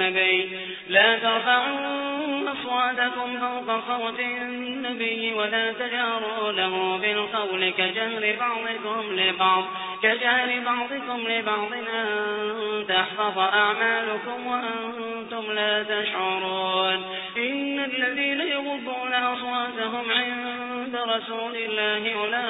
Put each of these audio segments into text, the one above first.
النبي. لا ترفعوا أصواتكم فوق صوت النبي ولا تجاروا له بالقول كجهر بعضكم لبعض كجهر بعضكم لبعض أن تحفظ أعمالكم وأنتم لا تشعرون. إن الذين يغضون أصواتهم عند رسول الله أولئك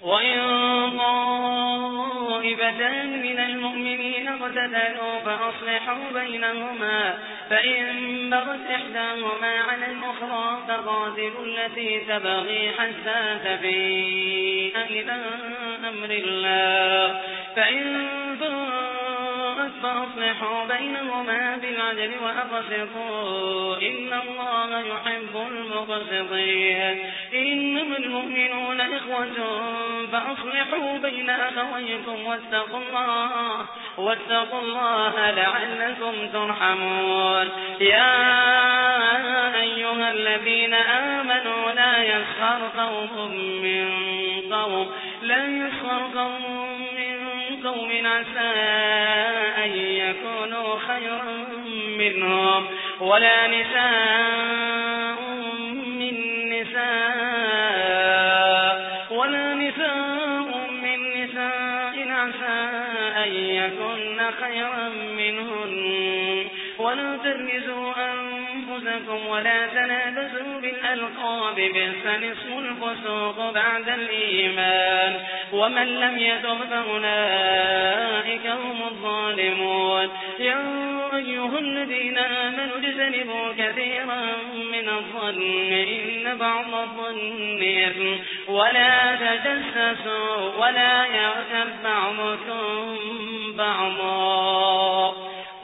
وإن طائفتان من المؤمنين اقتتلوا فأصلحوا بينهما فإن بغت إحداهما على الأخرى فقاتلوا التي تبغي حتى تفيء إلى أمر الله فإن فاءت فأصلحوا بينهما بالعدل وأقسطوا إن الله يحب المقسطين إنما المؤمنون إخوة فأصلحوا بين أخويكم واتقوا الله واتقوا الله لعلكم ترحمون. يا أيها الذين آمنوا لا يسخر قوم من قوم لا يسخر قوم من قوم عسى أن يكونوا خيرا منهم ولا نساء عسى أن يكون خيرا منهن. ولا تلمزوا أنفسكم ولا تنابزوا بالألقاب بئس اسم الفسوق بعد الإيمان. ومن لم يتب فأولئك هم الظالمون. يا أيها الذين آمنوا اجتنبوا كثيرا من الظن إن بعض الظن إثم. ولا تجسسوا ولا يغتب بعضكم بعضا.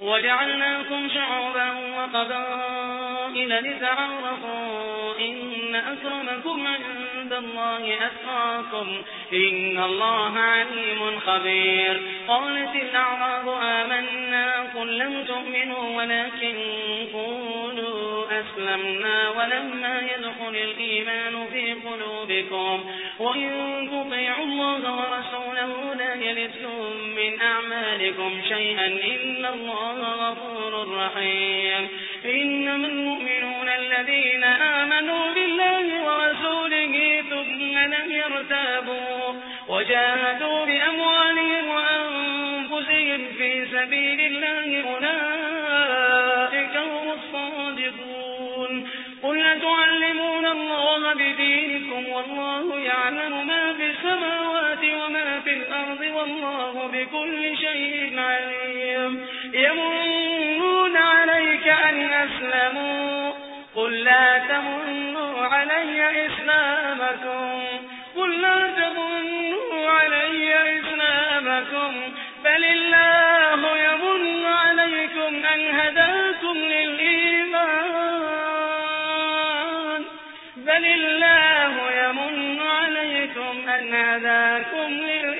وجعلناكم شعوبا وقبائل لتعارفوا إن أكرمكم عند الله أتقاكم إن الله عليم خبير قالت الأعراب آمنا قل لم تؤمنوا ولكن قولوا أسلمنا ولما يدخل الإيمان في قلوبكم وإن تطيعوا الله ورسوله لا يلدكم من أعمالكم شيئا إن الله غفور رحيم. إنما المؤمنون الذين آمنوا بالله ورسوله ثم لم يرتابوا وجاهدوا بأموالهم وأنفسهم في سبيل الله أولئك هم الصادقون. قل تعلمون الله بدينكم والله بكل شيء عليم. يمنون عليك أن أسلموا. قل لا تمنوا علي إسلامكم. قل لا تمنوا علي إسلامكم. بل الله يمن عليكم أن هداكم للإيمان. بل الله يمن عليكم أن هداكم للإيمان.